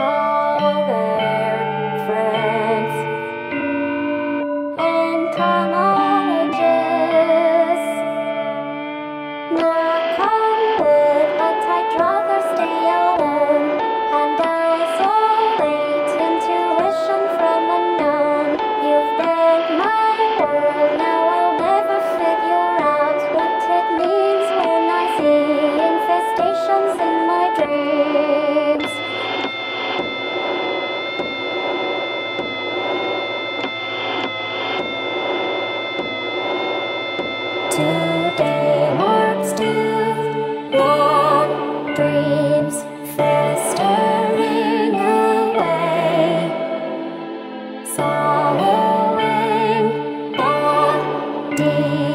Oh.